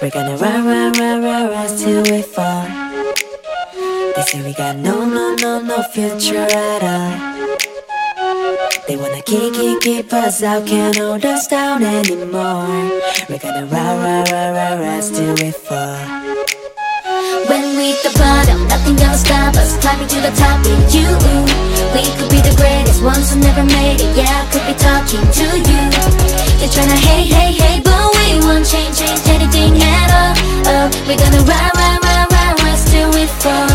We're gonna run, run, run, run, run till we fall. They say we got no, no, no, no future at all. They wanna keep, keep, keep us out, can't hold us down anymore. We're gonna run, run, run, run till we fall. When we hit the bottom, nothing gonna stop us Climbing to the top with you We could be the greatest ones who never made it Yeah, could be We're gonna ride, ride, ride, ride, ride Till we fall.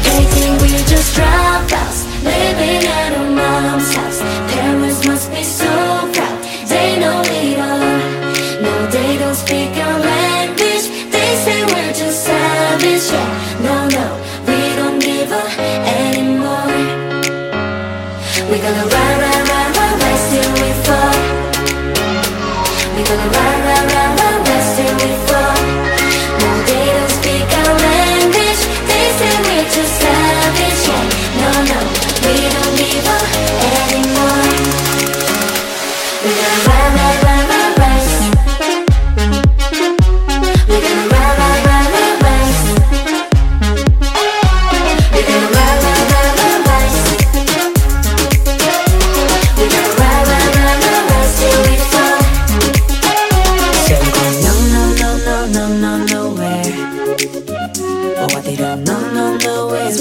They think we're just dropouts Living at our mom's house. Parents must be so proud They know it all. No, they don't speak our language. They say we're just savage Yeah, no, no We don't give a anymore. We're gonna ride, ride, ride, ride, ride Till we fall. We're gonna ride, ride, ride, ride,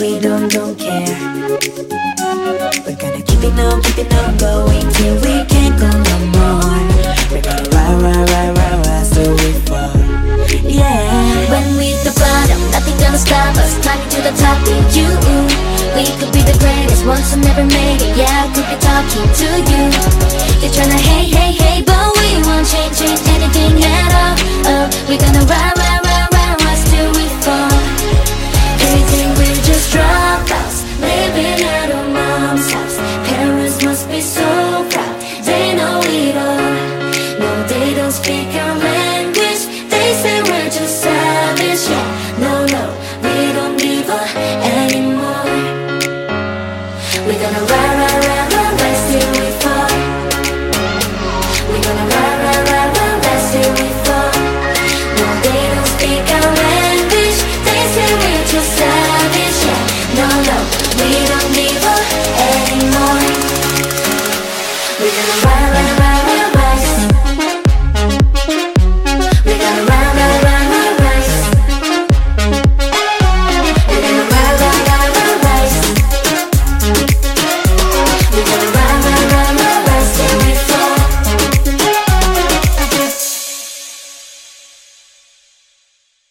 we don't, don't care. We're gonna keep it on, keep it on going till we never made it. Yeah, I could be talking to you. They're tryna hate,